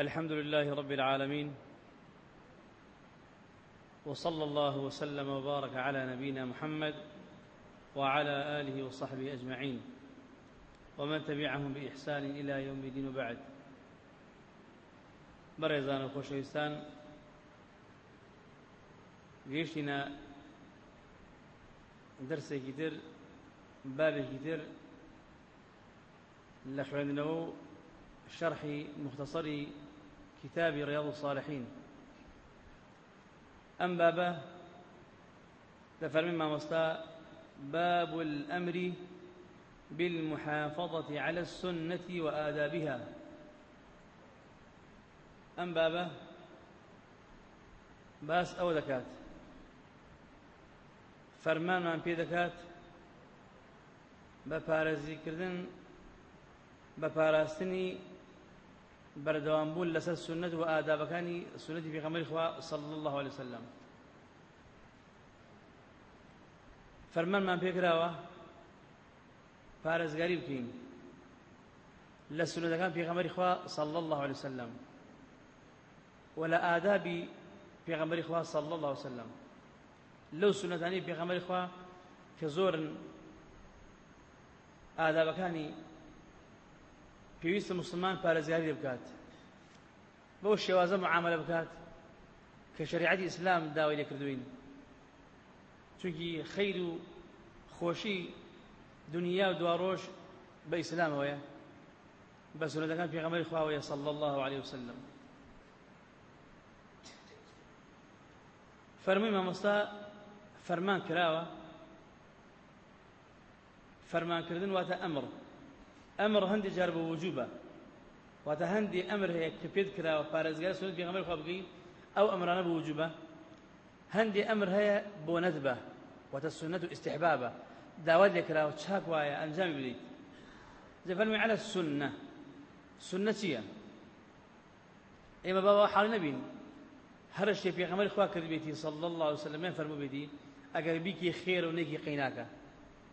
الحمد لله رب العالمين وصلى الله وسلم وبارك على نبينا محمد وعلى آله وصحبه أجمعين ومن تبعهم بإحسان إلى يوم الدين وبعد. بەڕێزان و خۆشەویستان گەیشتینە دەرسێکی تر بابێکی تر شەرحی مختصری كتاب رياض الصالحين. أم بابا؟ لفرمي ما مستا باب الأمر بالمحافظة على السنة وآدابها. أم بابا؟ باس أو ذكات فرمان من في کردن بە پاراستنی بەردەوامبوون لەسەر سنت و ئادابەکانی سنەتی پێغەمبەری خوا صلی الله عليه وسلم. فەرمانمان پێکراوە پارێزگاری بکەین لە سنەتەکان پێغەمبەری خوا صلی الله عليه وسلم. و لە ئادابی پێغەمبەری خوا صلی الله عليه وسلم. لەو سنەتانی پێغەمبەری خوا کە زۆرن ئادابەکانی پێویستە مسلمان پارێزگاری بکات. بەو شێوازە معاملە بکات کە شریعەتی ئیسلام داوای لێکردوین چونکی خەیر و خۆشی دنیا و دواڕۆژ بە ئیسلامەوەیە. بە سنەتەکان پێغەمبەری خواوەیە الله عليه وسلم. فەرمووی مامۆستا فەرمان کراوە. فەرمانکردن واتە ئەمر بە وجوبە واتە هەندێک ئەمر هەیە کە پێت کراوە پارێزگای سنت پێغەمبەر خوا بگەی ئەو ئەمرانە بە وجوبە هەندێک ئەمر هەیە بۆ نەدبە واتە سنت و استحبابە داوات لێ کراوە چاک وایە ئەنجامی بدەیت زەفەرمی على السنة. سنة چییە ئێمە بابا حاڵ نەبین هەر شتێ پێغەمبەری خوا کرد بێتی صلی الله عليه وسلم فەرموو بێتی ئەگەر بیکی خێر و نێکی قەیناکە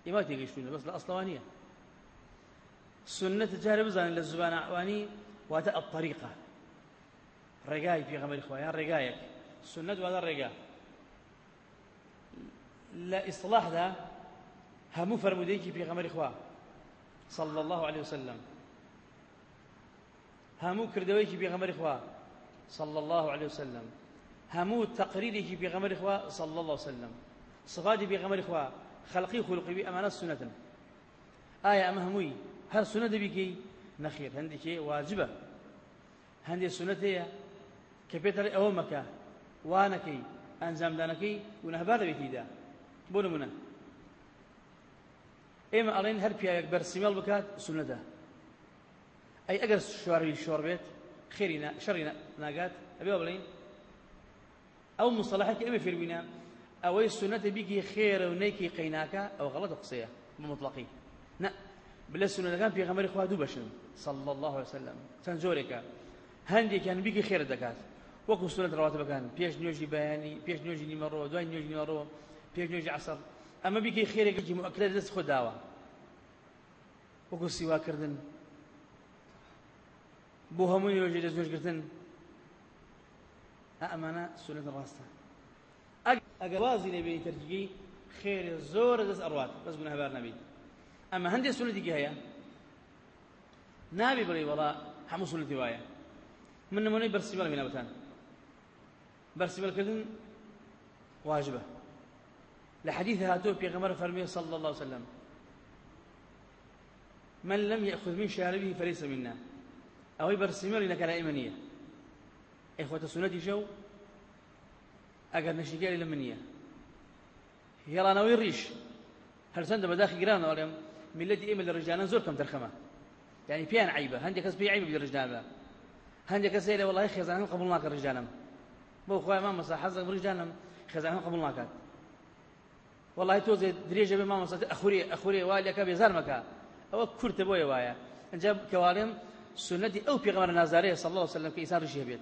ئێمە تێگەیشتوونە بەس لە ئەسڵەوانیە سنة جارە بزانن لە زبان ئەوانی واتە الطريقة ڕێگای پێغەمبەری خوا یان ڕێگایەک سنت واتە ڕێگا لە ئیصلاحدا هەموو فەرمودەیەکی پێغەمبەری خوا صلى الله عليه وسلم. هەموو کردەوەیکی پێغەمبەری خوا صلى الله عليه وسلم. هەموو تقریرێکی پێغەمبەری خوا صلى الله عليه وسلم. صفاتی پێغەمبەری خوا خەلقی خولقی ئەمانە سنەتن ئایا ئەمە هەمووی هەر سنە دەبیکەی نەخێر هەندێکی واجبە هەندێک سنەت هەیە کە پێتەڵێ ئەوە مەکە وانەکەی ئەنجامدانەکەی گونەهبار دەبێتیدا بۆ نمونە ئێمە ئەڵێن هەر پیاوێک بەرسیمەڵ بکات سنەتە ئەی ئەگەر شواری شۆڕ بێت خێری شەڕی ناگات ئەبێ بڵین ئەو مصطلحەکە ئێمە فێربووینە ئەوەی سنەتە بیگی خێرە و نەیکی قەیناکە ئەو غەڵەتە قسەیە بمطلقی نە بلە سنەتەکان پێغەمبەری خوا دوو بەشن. صلى الله عليه وسلم. چەند جۆرێکە هەندێکیان بیگی خێر دەکات. وەکو سنەت ڕەواتبەکان پێش نوێژی بەیانی پێش نوێژی نیمەڕۆ دوای نوێژی نیمەڕۆ پێش نوێژی عەسەر ئەمە بیگی خێرێکی مؤکدە دەست خۆ داوە. وەکو سیواکردن. بۆ هەموو نوێژی دەست نوێژگرتن. ئەمانە سنەت ڕاستە ئەگەر وازی لێبێنی تەرکیگەی خێرە زۆرە دەست ئەڕوات. بەس گونەهبار نەبیت ئەمە هەندێک سنەتێکی هەیە نابی بڵێ وەڵا هەموو سنەتی وایە من نمونەی بەرسیمەڵ مینەوتان بەرسیمەلکردن واجبە لە حديث هاتوه بيغمر فرمي صلى الله عليه وسلم. من لم يأخذ من شاربه فليس منا. أو يبرسمر إنك لا إيمانية. إخوة سنتي شو أقل نشيكالي لمنية يلا ناوي الريش هل سند بداخل قرانا ولا ملتي إيمة للرجال زور كم ترخمة. يعني بيان عيبة. هندي بي عيبة بالرجال هندي كس إلى والله خزانة قبل ما كان رجالهم. بو خويا ما مسا حزق برجالهم. خزانة قبل ما كان والله دريجة بما مسا أخوري أخوري والي كابي زار مكا. أو كرت بويا وايا. جاب كوالم سنتي أو بيغمر نازاريه صلى الله عليه وسلم كإنسان رشيه بيت.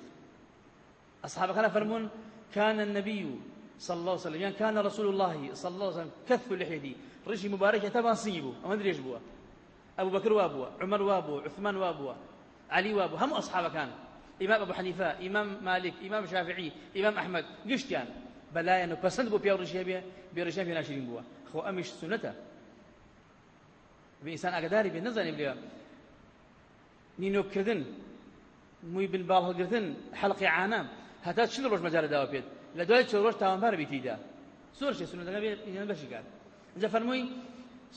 أصحاب كان فرمون كان النبي صلى الله عليه وسلم يعني كان رسول الله صلى الله عليه وسلم كث لحيته رشي مبارك تبا صيبه ما أدري إيش بوا أبو بكر وابوا عمر وابوا عثمان وابوا علي وابوا هم أصحاب كان إمام أبو حنيفة إمام مالك إمام شافعي إمام أحمد قشت كان بلا أنه بسند بو بيو رشيه بيه بيو رشيه ناشرين بوا خو أمش سنته بإنسان أقداري بنظر بليه نینۆکردن مووی بنباڵ هەڵگرتن حەڵقی عانام هەتا چل ڕۆژ مەجارە داوا پێت لە دوای چ ڕۆژ تاوانبار بیتیدا. زۆر شێ سنەتەکە بێت بەشی کات اینجا فەرمووی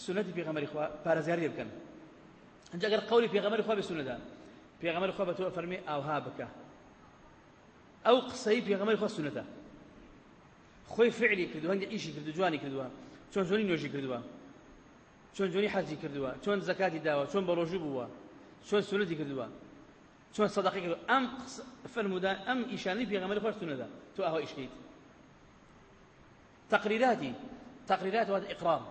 سنەتی پێغەمەری خوا پارێزگاری بکەن. اینجا ئەگەر قولی پێغەمەری خوا بێ سنەدا پێغەمەری خوا بە تۆ فەرمی ئاوها بکە. ئەو قسەی پێغەمەری خوا سنەتە خۆی فعلی کردو هەندێک ئیشی کردو جوانی کردووە چۆن جۆنی نوێژی کردووە چۆن جۆنی حەجی کردووە چۆن زەکاتی داوە چۆن بە ڕۆژوو بووە چۆن سنەتی کردووە چۆن کردو ئەم فەرمودا ئەم ئیشانی پێغەمبەری خۆش سنەدا تۆ ئەوە ئیشکەیت تقریراتی تقریرات وات ئیقرام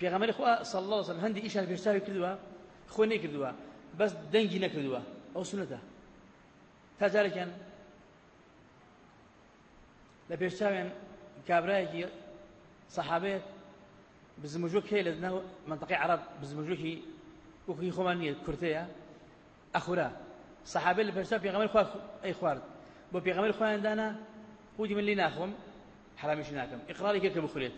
پێغەمبەری خوا صلی الله عليه وسلم ئیشان پێشتاوی کردووە خۆ نەکردووە بەس دەنگی نەکردووە ئەو سنەتە تا جارێکیان لە پێشتاویان کابرایەکی سەحابەیەک بزمجوک هەیە لە ناو منطقەی عرب بزمجوکی وەکی خۆمان نییە کورتەیە ئەخورا سەحابێ لە پێشتا پێغەمبەر خوا ئەی خوارد بۆ پێغەمبەر خۆیاندانا قوتی من لی ناخۆم حرامیش ناکەم ئیقراری کرد کە بخورێت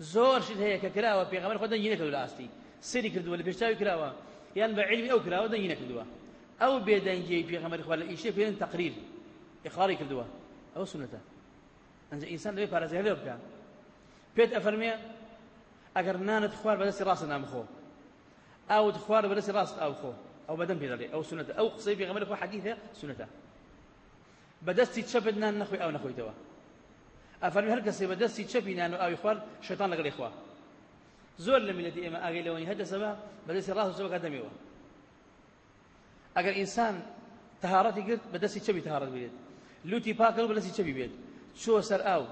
زۆر شت هەیە کە کراوە پێغەمبەر خۆ دەنگی نەکردو لە ئاستی سری کردووە لە پێشتاوی کراوە یان بە علمی ئەو کراوە دەنگی نەکردووە ئەو بێدەنگی پێغەمبەر خوا لە ئیشێ پێێن تەقریر ئیقراری کردووە ئەو سنەتە ئەنجە ئینسان دەبێت پارێزگاری لێ بکە پێت ئەفەرمێ ئەگەر نانت خوار بەدەستی ڕاستە نامخۆ ئاوت خوار بەدەستی ڕاست ئاو خۆ ئەو بەدەم پێ دەڵێ ئەو سنەتە ئەو قسەی پێغەمبەر سنەتە بەدەستی چەپت نان نەخۆی ئاو نەخۆیتەوە؟ ئەفەرمی هەر کەسێ بەدەستی چەپی نان و ئاوی خوار شەیطان لەگەڵی خوا زۆر لە میلەتی ئێمە ئاگەی لەوەنی هەدەسەبە بەدەستی ڕاست و چەپەکە دەمێەوە ئەگەر ئینسان تەهارەتی کرد بەدەستی چەپی تەهارەت بێت؟ لوتی پاکەڵ بەدەستی چەپی بێت چوە سەر ئاو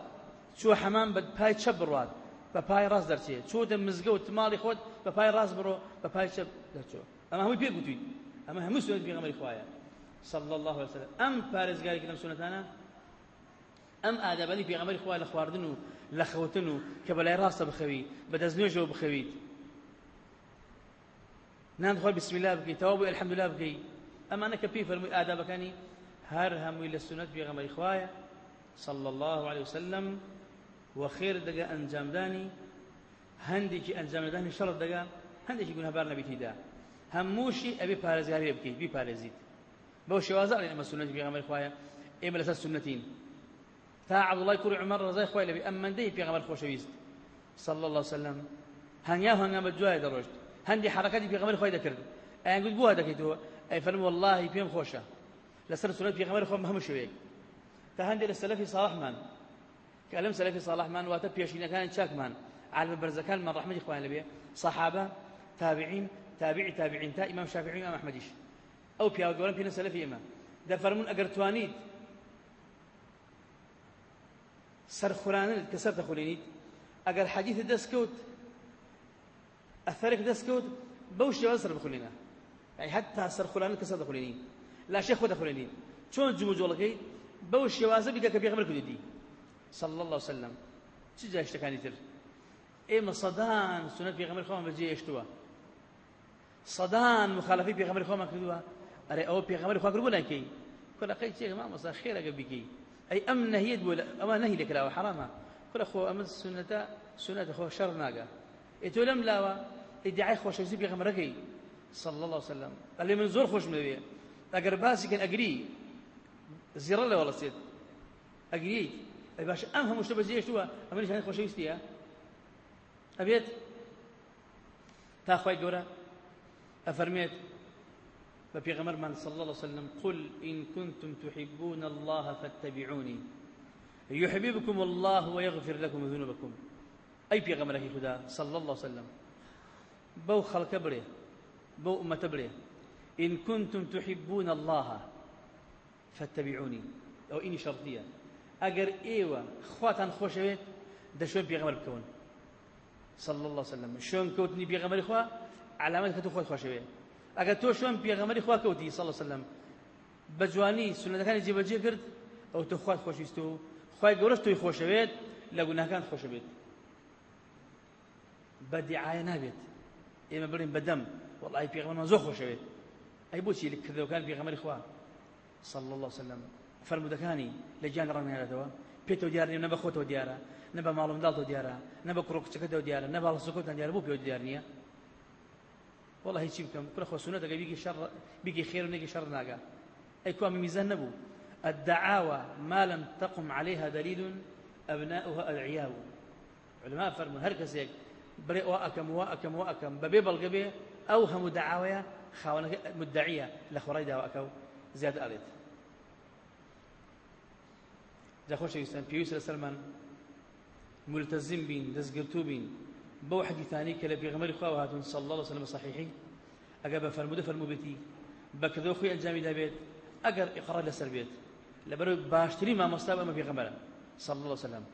چوە حەمام بە پای چەپ بڕوات؟ بە پای ڕاست دەرچێت. چۆتە مزگەوت ماڵی خۆت بە پای ڕاست بڕۆ بە پای چەپ دەرچۆ. ئەمە هەمووی پێ گوتوین. ئەمە هەموو سنت پێغەمبەری خوایە. صلى الله عليه وسلم. ئەم پارێزگاری کردم سنتانە؟ ئەم ئادەبەنی پێغەمبەری خوا لە خواردن و لە خەوتن و کە بەلای ڕاستە بخەوی بە دەستنوێژەوە بخەویت بسم الله بکەیت تەواو بووی الحەمدلله بکەیت ئەمانە کە پێی فەرمووی ئادابەکانی هەر هەمووی لە سنت پێغەمبەری خوایە صلى الله عليه وسلم وخير دقا أنجام داني هندێکی ئەنجامدانی شەڕ دەگا هەندێکی گونەبار نەبیتیدا. هەمووشی ئەبێ پارێزگاری بکەیت بیپارێزیت. بەو شێوازە ئەمە سنەتی پێغەمبەر خوایە ئێمە لەسەر سنەتین تا عەبدوڵای کوڕی عومەر ڕزای خوای لەبێ ئەمەندەی پێغەمبەر خۆشەویست صلى الله عليه وسلم. هەنیا هەنگامە دوای دەڕۆشت هەندی حرەکەتی پێغەمبەر خوای دەکرد ئەیان گوت بووە دەکەیتەوە ئەی فەرمو والله پێم خۆشە لەسەر سنەت پێغەمبەر خۆم هەموو شوەیەک تا هەندێک لە سەلەفی صالحمان کە لەم سەلەفی صالحمان واتە پێشینەکانی چاکمان عالم برزەکان من. ڕحمەتی خوایان لەبێ صحابە تابعین تابعی تابعین تا ئیمام شافعی ئیمام ئەحمەدیش ئەو پیاوە گەورەم پێنە سەلەفی ئێمە دەفەرمون ئەگەر توانیت سەرخورانت کە سەر دەخورێنیت ئەگەر حەدیث دەستکەوت ئەثەرێک دەستکەوت بەو شێوە سەر بخورێنە يعني حتى سەرخورانت کە سەر دەخورێنی لاشێ خۆ دەخورێنی چۆن جمو جۆڵەکەی بەو شێوازە بیکە کە پێغەمبەر کردی صلى الله عليه وسلم. چ جای شتەکانی تر؟ ئێمە سەدان سنەت پێغەمبەر خۆمان بەجێ هێشتووە سەدان مخالفی پێغەمبەر خۆمان کردووە ئەرێ ئەوە پێغەمبەر خوا کردبوو ناکەی کۆلەقەی چێک مامەسا خێرەکە بیکەی ئەی ئەم نەهیت بوو ئەمە نەهی لەکراوە حرامە کۆلە خۆ ئەمە سنەتە سنەتە خۆ شەڕ ناگە ئێ تۆ لەم لاوە ئیدعای خۆشەویستی پێغەمبەرەکەی صلى الله عليه وسلم. قال من زور خوش مدوي اگر باسي كان اجري زيرا له والله سيد. اجري أي باش وش تبى زي شو أمريكا هاي خوش يستيها أبيت. تا خوي جورا افرميت فبيغمر من صلى الله عليه وسلم قل إن كنتم تحبون الله فاتبعوني. يحببكم الله ويغفر لكم ذنوبكم. أي بيغمر خدا صلى الله عليه وسلم. بو خلق بريه بو أمة برێ إن كنتم تحبون الله فاتبعوني. أو إني شرطية. أجر إيوة خواتان خوشويت ده شون بيغمر بكون؟ صلى الله عليه وسلم. شون كوتني بيغمر إخوة؟ علامات كتو خوات خوشويت إخوة كوتي صلى الله عليه وسلم بجواني سنة كان يجيب جي كرد أو تو خوات خوشيستو خوای گەورەش توی خۆشەوێت لە گوناهەکان خۆشەوێت بە دیعاە نابێت ئێمە بڵین بەدەم وڵی پێغەمەمان زۆر خۆشەوێت ئەی بۆچی کردەوەکان پێغەمەری خوا؟ صلى الله وسلم. فرمودەکانی لە گیان ڕەنگێنێتەوە پێتەوە دیار نە بە خۆتەوە دیارە نە بە ماڵ منداڵتەوە دیارە نە بە کوڕکچەکەتەوە دیارە نە باڵە سۆکۆتان دیارە بۆ پێ دیار نییە والله هیچی بکەم. کوڕە خۆ سونەتەکە بیگی خێر و نێکی شەڕ ناگا. ئەی کوا میزان نەبوو. الدعاوى ما لم تقم عليها دليل أبناؤها أدعياء علماء فرموا هر كسيك بري واكم واكم واكم ببي بلغبي أو هم دعاوى خاونه مدعيه لخريدا واكو زياد اريد جا خوش يستن بيوس سلمان ملتزم بين دزقرتو بين بو حديثاني كلا بيغمر خوا صلى الله عليه وسلم صحيحي. اجاب فرمود فرمو بيتي بكذو خوي الجامي دابيت اگر إقرار لسر بيت. لەبەر باشترین مامۆستا ئەمە پێغەمبەرە صلى الله عليه وسلم.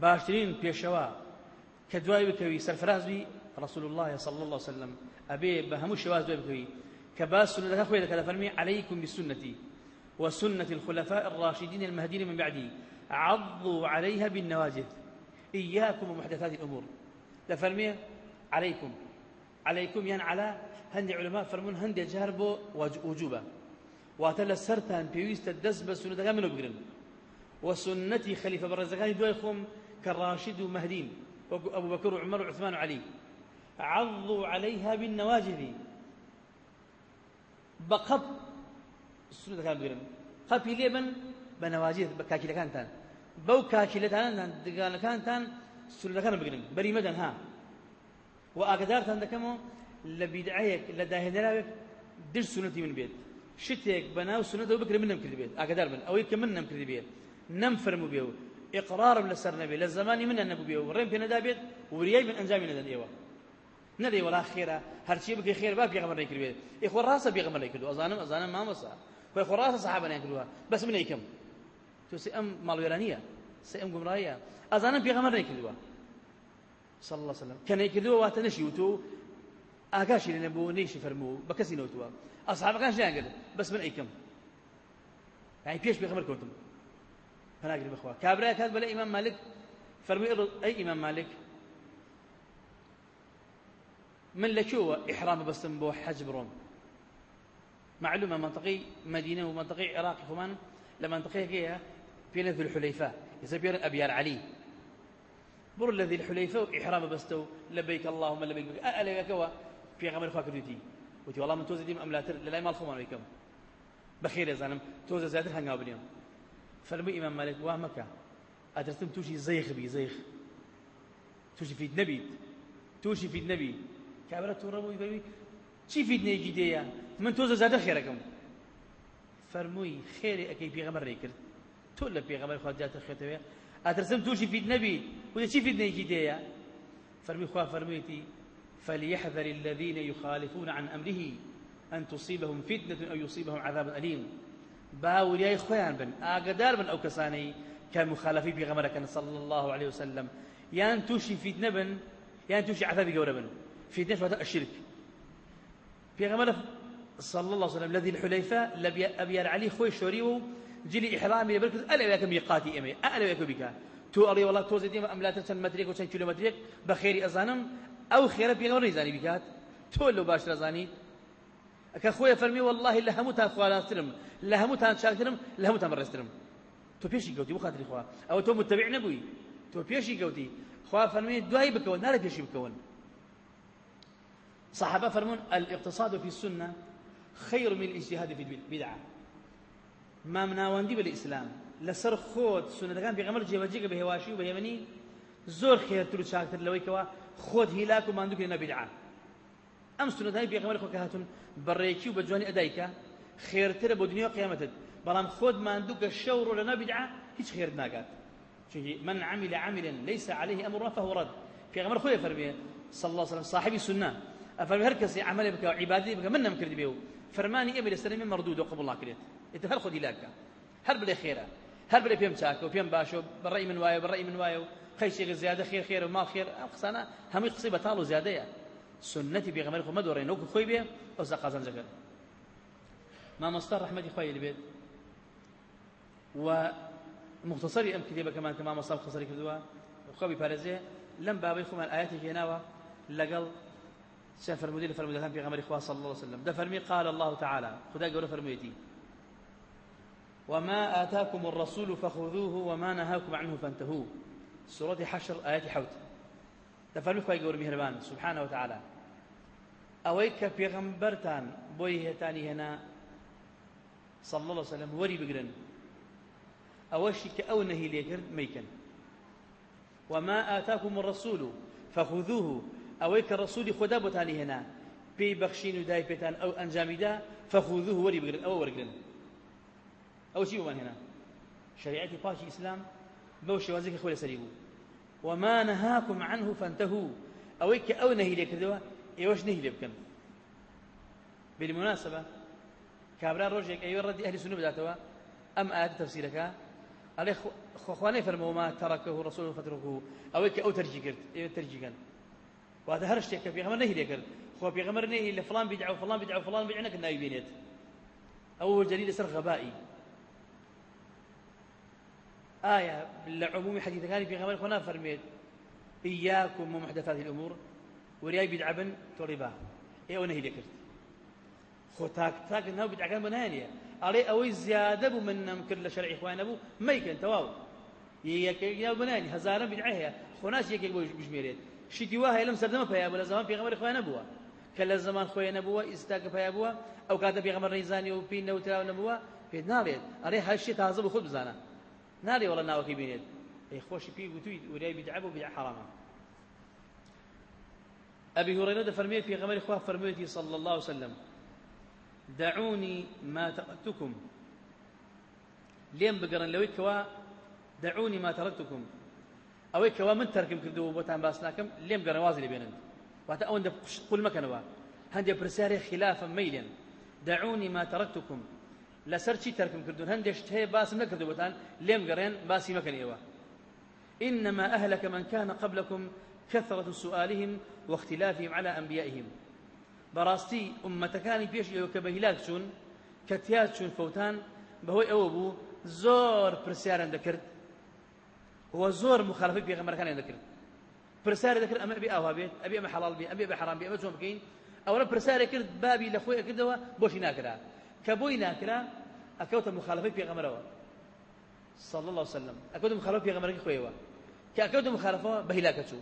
باشترین پێشەوە کە دوای بکەوی سەرفرازبی رسول الله صلى الله عليه وسلم. ئەبێ بە هەموو شێواز دوای بکەوی کە باس سنەتەکە خۆی دەکات فەرمی عليكم بسنتي. وسنة الخلفاء الراشدين المهديين من بعدي. عضوا عليها بالنواجذ. إياكم ومحدثات الأمور. لفرمي عليكم. عليكم يعني على هندي علماء فرمون هندي جهر وجوبة. واتە لە سەران پێویستە دەست بە سونەتەکان منە بگرن وسنتي خليفة برزقاني دوای خۆم کە ڕاشد و مەهدین وەکو ئەبوو بەکر و عمر و عثمان و علی عضوا عليها بالنواجذ. بقب سنەتەکان بگرن قەپی لێ بن بە نەواجێت بە کاکیلەکانتان بەو کاکیلەتانتان دگانەکانتان سنەتەکان بگرن بەریمەدەن ها. و ئاگدارتان دەکەمەوە لە بیدعەیەک لە داهێنەراوێک در سنەتی من بێت شتێک بەناو سنەتەوە بکرێ من نەمکرد بێت ئاگدار بن ئەوەی کە من نەمکرد بێت نەم فەرمو بێ و ئقرارم لەسەر نەبێت لە زمانی من نەبوو بێ و ڕێم پێ نەدا بێت وریای من ئەنجامی نەدەن ئێوە نەدەی وەڵا خێرا هەرچی بکە خێر با پێغەمبەر نەکرد بێت ئێخۆ ڕاستە پێغەمبەر نەکردو ئەزانم ئەزانم مامەسا خۆی خۆ ڕاستە سەحابە نەکردووە بەس من ئەیکەم تۆ سێ ئەم ماڵوێرانیە سێ ئەم گومڕاییە ئەزانم پێغەمبەر نەکردووە صلى الله عليه وسلم. كان يكذبوا واتنشي وتو ئاگاشی لێ بۆ نەیشی فەرموو بە کەسی نەوتووە ئەسحابەکان شیان کرد بەس من ئەیکەم يعني بيش بيغمر كنتم فناقل بخوا. كابرا كاد بلا إمام مالك فرمي أي إمام مالك من لشوة إحرام بسم بو حج بروم معلومة منطقي مدينة ومنطقي عراق كمان لمنطقية كيها بين ذي الحليفة يسبير أبيار علي بر الذي الحليفة وإحرام بستو لبيك اللهم لبيك. ألا يكوا في غمر فاكرتي وتي والله من توزي ديم أملاتر لا ما الخمان ويكم بەخێر ێزانم تۆزە زیاتر هەنگاو بنێم فەرمی ئیمان مالک وا مەکە ئەدرستم تووشی زەیخ بی زەیخ تووشی فیت نەبیت تووشی فیت نەبی کابرا توو ڕەبووی بەوی چی فیتنەیەکی دێیە من تۆزە زیاتر خێرەکەم فەرمووی خێری ئەەکەی پێغەمەر ڕێ کرد تۆ لە پێغەمەر خوا زیاتر خێتەوێ ئەترسم تووشی فیت نەبی. وتە چی فیتنەیەکی دێیە فەرمی خوا فەرموویەتی فليحذر الذين يخالفون عن أمره أن تصيبهم فتنة أو يصيبهم عذاب أليم. باورياي خويان بن ئاگدار بن کەسانەی کە مخالفی پێغەمەرەکەن صلى الله عليه وسلم. یان تووشی فیتنە بن یان تووشی عذابی گەورە بن. فیتنەش واتە الشرك پێغەمەرە صلى الله عليه وسلم الذي الحليفة أبيار علي خوي شوري و جلي إحرامي بركض ألا وياك ميقاتي أمي ألا وياك بك تو أري والله توزي ديما أم لا تسن متريك وسن كيلومتريك بخيري أزانم أو خيرا بيغمر نيزاني بكات تو لو باش رزاني کە خۆی فەرمی والله لە هەمووتان خوالاسترم لە هەمووتان چاکترم لە هەمووتان بەڕێسترم تۆ پێشی گەوتی بۆ خاتری خوا ئەوە تۆ متبع نەبووی تۆ پێشی گەوتی خوا فەرمی دوای بکەون نارە پێشی بکەون صحابة فرمون الإقتصاد في السنة خير من الاجتهاد في البدعة. ما مناوندي بالإسلام. لسر خود سنة كان بيغمر جيبجيك بهواشي وبهيمني زور خير تلو شاكتر لويكوا خود هلاك وما عندك لنا بدعة ئەم سنەدانی پێغەمبەر خۆ کە هاتون بەڕێکی و بە جوانی ئەدایکە خێرترە بۆ دنیا و قیامەتت بەڵام خۆت ماندوو کە شەو ڕۆ لە نابیدعا هیچ خێر ناکات چونکی من عمل عملا ليس عليه امرنا فهو رد. پێغەمبەر خۆی فەرمیێ صلى الله عليه وسلم صاحبي سنة أفرمي هر كسي عمل بك وعبادتي بك من نم كردي بيو فەرمانی ئێمە لەسەر من مردود و قبول ناکرێت ئێتە هەر خۆدی لاکە هەر بڵێ خێرە هەر بڵێ پێم چاکە و پێم باشە و بەڕێی من وایە بەڕێی من وایە و خەیشێکە زیادە خێر خێر و ماڵ خێر ئەم قسانە هەمووی قسەی بەتاڵ و زیادەیە سنەتی پێغەمبەر خۆ مەدۆڕێن وەکو خۆی بێ ئەو زە قازانجەکە مامۆستا ڕەحمەتی خوای لەبێت و مختصری ئەم کتێبەکەمان کە مامۆستا مختصری کردووە خۆی پارێزێ لەم بابەی خۆمان ئاەتی هێناوە لەگەڵ سيان فرمودي لفرمودي في غمر إخوة صلى الله عليه وسلم. ده فرمي قال الله تعالى خدا قول فرميتي وما آتاكم الرسول فخذوه وما نهاكم عنه فانتهوا سورة حشر آيات حوت. ده فرمي خوي قول مهربان سبحانه وتعالى. أويك في غمبرتان بويه تاني هنا صلى الله عليه وسلم وري بقرن. أوشي كأو نهي ليكر ميكن. وما آتاكم الرسول فخذوه ئەوەی کە ڕسوودی خۆدا بۆتانی هێنا پێی بەخشین و دای پێتان ئەو ئەنجامیدا فەخوذوه وەری بگرن ئەوە وەرگن ئەو چی بمان هێنا شریعەتی پاکی ئیسلام بەو شێوازێکی خۆی لەسەری بوو وما نهاكم عنه فانتهوا کە ئەو نەهی لێ کردەوە ئێوەش نەهی لێ بکەن بالمناسبة کابرا ڕۆژێک ئەوێ ڕەدی ئەهلی سنە بداتەوە ئەم ئاەت تەفسیرەکە ئەڵێ خوانەی فەرمەوە ما تەڕەکە و ڕسول فترکه ئەوەی کە ئەو تەرجی کرد ئێوە تەرجیگەن وهذا هر شتێک کە پێغەمبەر نەهی لێ کرد خۆ پێغەمبەر نەهی لە فلان بیدع و فلان بیدع و فلان بیدع نەکرد ناوی بینێت ئەوە جەلی لەسەر غەبائی ئایا لە عمومی حەدیثەکانی پێغەمبەر خۆ نافەرمێت إياكم ومحدثات الأمور وریای بیدع بن تۆڵی با ئێوە نەهی لێ کرد خۆ تاک تاک ناو بیدعەکان بە نایە ئەڵێ ئەوەی زیادە بوو من نەم کرد لە شەرعی خوای نەبوو مەیکەن تەواو یەکێک ناو بنانی هەزاران بیدعە هەیە خۆ ناس یەکێک بۆ بژمێرێت شتی وایە لەم سەردەمە پیا بوو لە زمان پێغەمبەری خۆیان نەبووە. کە لە زمان خۆیان نەبووە ئیستاکە پیا بووە ئەو کاتە پێغەمبەر ڕێزانی و پێی نەوتراو نەبووە پێت ناڵێت. ئەڕێ هەر شتێ تازە بە خۆت بزانە. ناڵێ وەڵە ناوەکەی بینێت. ئەی خۆشی پێی گوتووی وریای بدعە بۆ بدعە حرامە. أبي هريرة فرمي في غمر إخوة فرميتي صلى الله عليه وسلم دعوني ما تركتكم لين بقرن لويك دعوني ما تركتكم ئەوەی کەوا من تەرکم کردو بۆتان باس ناکەم لێم گەڕەوازی لێبێنن واتە ئەوەندە قول مەکەنەوە هەندێک پرسیارێک خلافە مەیلێن دعوني ما تركتكم. لەسەر چی تەرکم کردوون هەندێک شت هەیە باسم نەکردو بۆتان لێم گەڕێن باسی مەکەن ئێوە إنما أهلك من كان قبلكم كثرة سؤالهم واختلافهم على أنبيائهم. براستي أمتكاني بيش إيوه كبهلاك شون كتيات شون فوتان بهوي أوبو زور برسيارا ذكرت هو زۆر مخالفی پێغەمبەرەکانیان دەکرد پرسیارە دەکرد ئەمە ئەبی ئاوا بێت ئەبی ئەمە حەڵال بێت ئەبی بە حرام بێت ئەمە چۆن بکەین ئەوە پرسیارە کرد بابی لە خۆی کردەوە بۆشی ناکرا کە بۆی ناکرا ئەکەوتە مخالفی پێغەمبەرەوە صلى الله عليه وسلم. أكود مخالفة في غمرك خويوا كأكود مخالفة بهلاك شو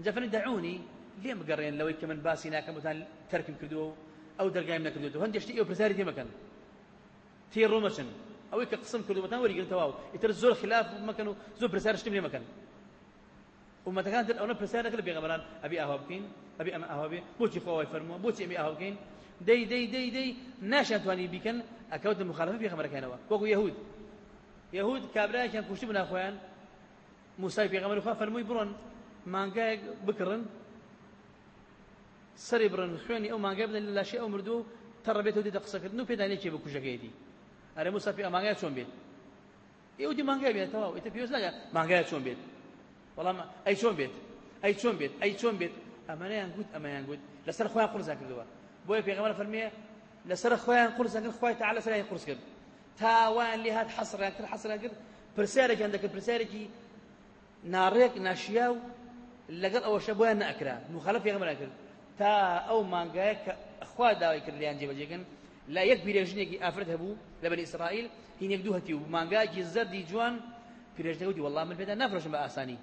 جفني دعوني ليه مقرين لو كمن باسي ناكم مثلا تركم كردو أو درجة من كردو هندي اشتي أو برسالة دي مكان تير رومشن ئەوەی کە قسم کردو بەتان وەریگرتەوە ئیتر زۆر خلاف مەکەن و زۆر پرسیارشتم لێ مەکەن ومەتەکان تر ئەوە پرسیارەکە لە پێغەمبەران ئەبی ئاوا بکەین ئەبی ئەمە ئاوا بێ بۆچی خۆی فەرمووە بۆچی ئەمی ئاوا بکەین دەی دەی دەی دەی ناشان توانی بیکەن ئەکەوتە مخالفە پێغەمبەرەکانەوە وەکو یەهود یەهود کابرایەکیان کوشتی بناخۆیان موسای پێغەمبەر خوا فەرمووی بڕۆن مانگایەک بکڕن سەری بڕن خوێنی ئەو مانگای بدەن لە لاشی ئەو مردوو تەڕەبێتەوە دیدە قسەکردن و پێدانێکی بە کوژەکەیەتی ئەرە موسافی ئەمانگای چۆن بێت ئێوەی مانگای بێت تەواو ئێتە پێویست ناگە مانگای چۆن بێت بەڵام ئەی چۆن بێت ئەی چۆن بێت ئەی چۆن بێت ئەمەیان گوت ئەمەیان گوت لەسەر خۆیان قورسان کردووە بۆیە پێغەمبەر فەرمیێ لەسەر خۆیان قورسان کرد خۆی تعالی سەرای قورس کرد تاوان لێ هات حەسڕیان کرد حەسڕیان کرد پرسیارێکیان دەکرد پرسیارێکی ناڕێک ناشیا و لەگەڵ ئەوەشە بۆیان نەئەکرا مخالف پێغەمبەر کرد تا ئەو مانگایە کە خوا داوای کرد لیان جێبەجێکن لا یەک پیرێژنێکی ئافرەت هەبوو لە بەنی ئیسرائیل هینێک دوو هەتی و مانگایەکی زەردی جوان پیرێژنەوتی وەڵام من پێدا نافرۆشم بە ئاسانی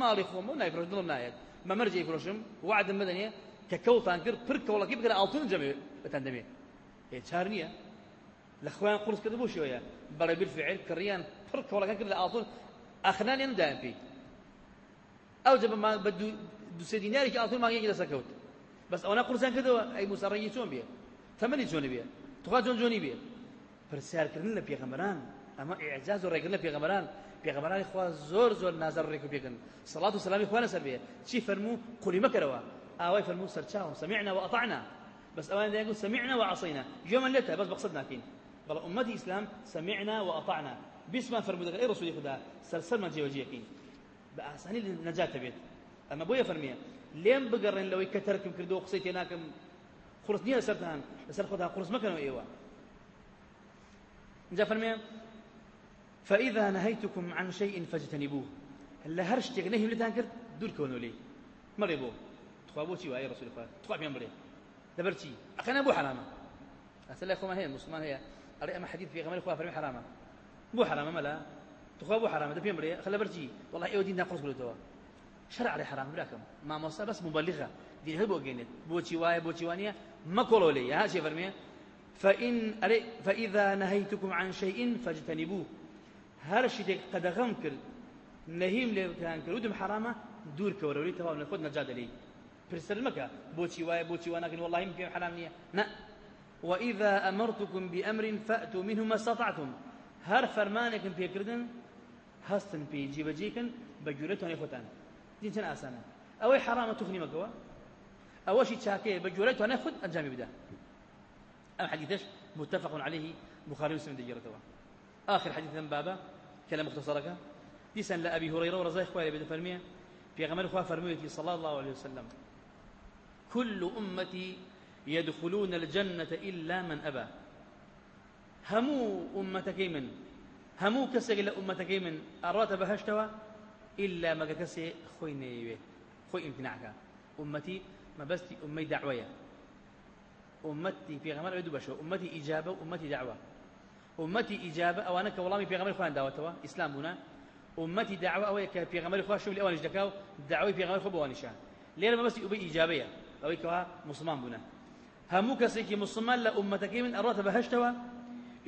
ماڵی خۆم و نایفرۆش دڵم نایەت مەمەرجەی فرۆشم وعدم بدەنێ کە کەوتان کرد پر کەوڵەکەی بگرە ئاڵتون جەمێ بەتان دەمێ چار نییە لە خۆیان قورس کرد بۆ شێوەیە بەڵێ بالفعل کڕیان پر کەوڵەکان کرد لە ئاڵتون ئاخرانیان ندایان پێی ئەو جە بە دوسێ دینارێکی ئاڵتون مانگێکی لەسەر کەوت بەس ئەوە قورسان کردەوە ئەی موسا ڕەنگی چۆن بێ تەمەنی چۆنی بێ تخوا جۆن جۆنی بێ پرسیارکردن لە پێغەمبەران ئەمە ئیعجاز و ڕێگرن پێغەمبەرانی خوا زۆر زۆر نازەڕ ڕێک پێکن سەڵات و سەلامی خوا لەسەر بێ چی فەرموو؟ قولی مەکەرەوە. ئاوای فەرموو سەرچاوم سەمیعنا و ئەطعنا. بس أوان يقول سمعنا وعصينا جمع لتها بس بقصدنا كين بل أمتي إسلام سمعنا وأطعنا باسم فرمود أي رسول خدا سلسل ما جي وجيه كين بأساني النجاة بيت أما بويا فرمية لين بقرن لو يكتركم كردو قصيتي نية سرتهان لسر خدها خرص ما كانوا إيوا. جاء فرمية فإذا نهيتكم عن شيء فاجتنبوه. هلا هرش تغنيه لتان كرت دور كونوا لي. مريبو. تخابو شي وآي رسول الله؟ تخاب بيان بري دبرتي أخنا بو حرامة. أسأل لكم ما هي المسلمان هي؟ أري أما حديث في غمر إخوة فرمي حرامة. بو حرامة ملا تخابو حرامة. دبيان بري خلا برتي والله إيو دين ناقص قلتوا شرع عليه حرام براكم ما موصى بس مبلغة. دين جينت بوشي واي بوشي وانيا. ما قولوا لي. ها شيء فرمي. فإن فإذا نهيتكم عن شيء فاجتنبوه. هر قد غمكر نهيم لي كان كرودم حرامة دور كورولي تمام ناخذ نجاد لي. برسل مكة. بوشي واي بوشي ولكن والله يمكن حرام نية. نا. وإذا أمرتكم بأمر فأتوا منه ما استطعتم. هر فرمانك في كردن هستن في جيب جيكن بجورتهم يفوتان دين تن آسانه أو حرام تخني مكوا أو شيء شاكي بجورتهم ناخذ أنجامي بدا. أم حديثش متفق عليه بخاري ومسلم دجرته آخر حديث بابا كلام مختصرك. ديسا لأبي هريرة ورزاي إخواني بدا فرمية. في غمر إخوة فرمية صلى الله عليه وسلم. كل أمتي يدخلون الجنة إلا من أبى. همو أمتك من؟ همو كسي إلا أمتك من؟ أرات بهشتوا؟ إلا ما كسي خوي نيوي خوي امتناعك. أمتي ما بستي أمي دعوية. أمتي في غمر عدو بشو. أمتي إجابة وأمتي دعوة. أمتي إجابة أو أنا كولامي في غمر خوان دعوتوا. إسلام هنا. أمتي دعوة أو في غمر خوان شو اللي أول دكاو دعوة في غمر خو بوانشان ليه ما بس أبي إيجابية أو كوا مسلمان بنا همو كسيك مسلمان لا أمتك من أرات بهشتوا.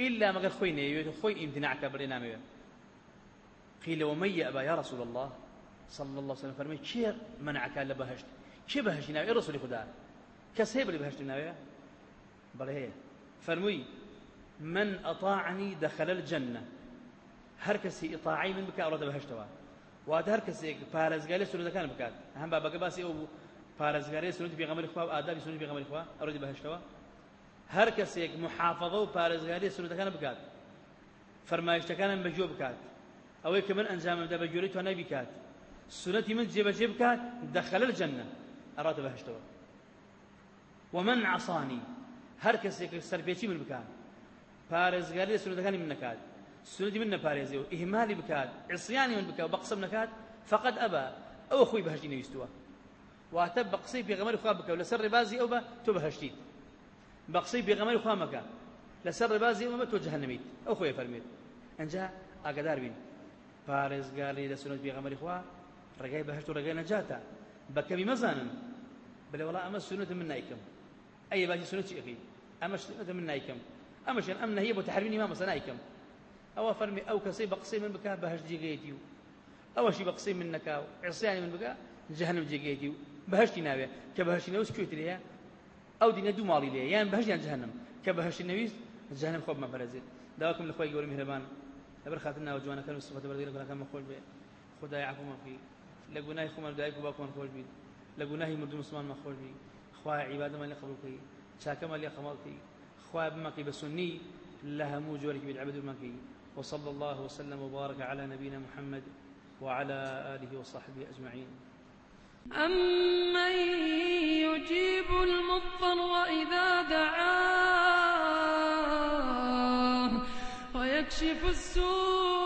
إلا ما قد خويني خوي امتناعك برنامج قيل ومن يأبى يا رسول الله. صلى الله عليه وسلم فرمي كيف منعك ألا بهشت يا رسول خدا كسيب اللي بهشتنا بل هي فرمي من أطاعني دخل الجنة. هر کەسی ئطاعی من بکە ئەوڕۆ بەهشتەوە واتە هەر کەسێک پارێزگاری سنوودەکان بکات. هەم بابەکە باسی ئەو بوو پارێزگاری سنوودی پێغەمبەری خوا و ئادابی سنوودی پێغەمبەری خوا ئەوڕۆ بەهشتەوە هەر کەسێک محافظە و پارێزگاری سنوودەکان بکات. فەرمایشتەکانم بەجۆ بکات. ئەوەی کە من ئەنجامەدا بە جوێرەی توانای بیکات سنەتی من جێبەجێ بکات دەخەل الجەنە ئەڕاتە بەهشتەوە ومن عصاني؟ هەر کەسێک سەرپێچی من بکات پارێزگاری سنوودەکانی من نەکات سنتي من باريزي وإهمالي بكاد عصياني من بكاد وبقسم نكاد فقد أبى أو أخوي بهشتي نيستوا واتب بقصي بغمر خواب بك ولسر بازي أو با تو بهشتي بقصي بغمر خوامك لسر بازي أو با تو جهنميت أو أخوي فرميت أنجا أقدار بين بارز قال لي لسنة بغمر خوا رجاي بهشت ورجاي نجاتا بكبي مزانا بل والله أما السنة من نايكم. أي باجي سنة أخي؟ أما السنة من نايكم. أما شان أمن هي بتحرمني ما مسنايكم أو فرمي أو كسي بقصي من بكا بهش جيجيتيو. أو شي بقصي من نكاو عصياني من بكا جهنم جيجيتيو. بهشتي ناوية كبهشتي نوس كويت ليها أو دي ندو مالي ليها يعني بهشتي عن جهنم. كبهشتي نويس جهنم خوب ما برزيل دواكم لخوي قولي مهربان. لبر خاتنا وجوانا كانوا الصفة بردين كنا كان مخول بي. خدا يعفو ما في. لقناهي خوما دايكو باكو مخول بي. لقناهي مردو مسلمان مخول بي خواه عبادة ما اللي قبل كي شاكا ما اللي قمال كي خواه بما كي بسني لها جورك بالعبد ما كي وصلى الله وسلم وبارك على نبينا محمد وعلى آله وصحبه أجمعين. أمن يجيب المضطر إذا دعاه ويكشف السوء